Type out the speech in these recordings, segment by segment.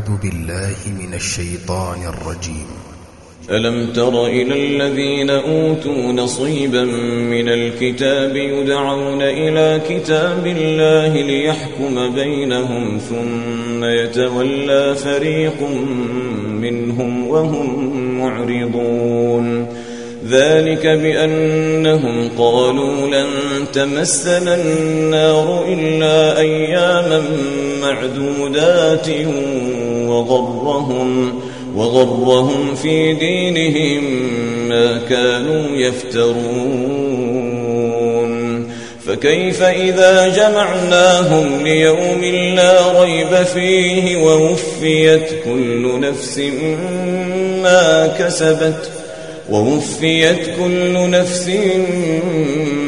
أعوذ بالله من الشيطان الرجيم. ألم تر إلى الذين أوتوا نصيبا من الكتاب يدعون إلى كتاب الله ليحكم بينهم ثم يتولى فريق منهم وهم معرضون. ذلك بأنهم قالوا لن تمسنا النار إلا أياما معدودات وغرهم وغرهم في دينهم ما كانوا يفترون. فكيف إذا جمعناهم ليوم لا ريب فيه ووفيت كل نفس ما كسبت ووفيت كل نفس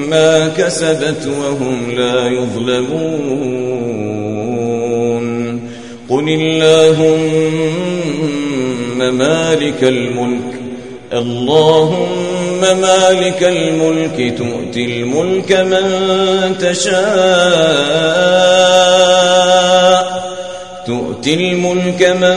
ما كسبت وهم لا يظلمون. قل اللهم مالك الملك اللهم مالك الملك تؤتي الملك من تشاء تؤتي الملك من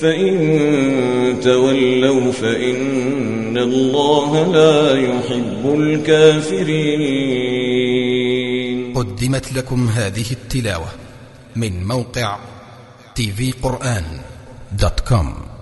فإن تولوا فإن الله لا يحب الكافرين. قدمت لكم هذه التلاوة من موقع tvقرآن دوت كوم